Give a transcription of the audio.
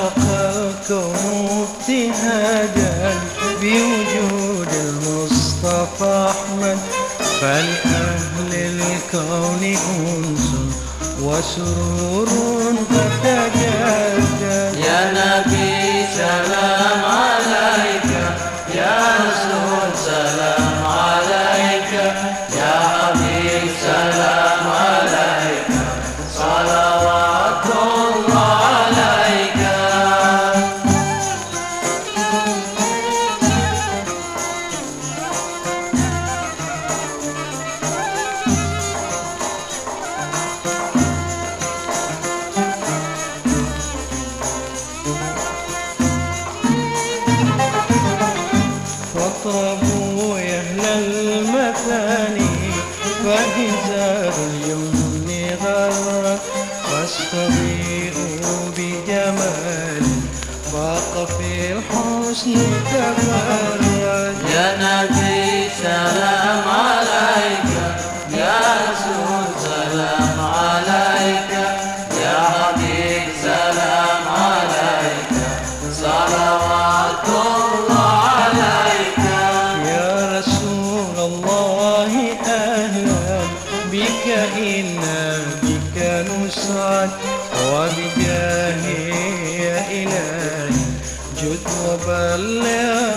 أشرق كنوب بوجود المصطفى أحمد. فلأهل الكون أنس وسرور تتجدد. يا نبي سلام عليك. يا رسول سلام فإزار اليمن غر واستضيئوا بجمال فاق في الحسن تفرج يا نبي الله أهلا بك إنا بك نسعد وبجاهه يا إلهي. جد وبلغ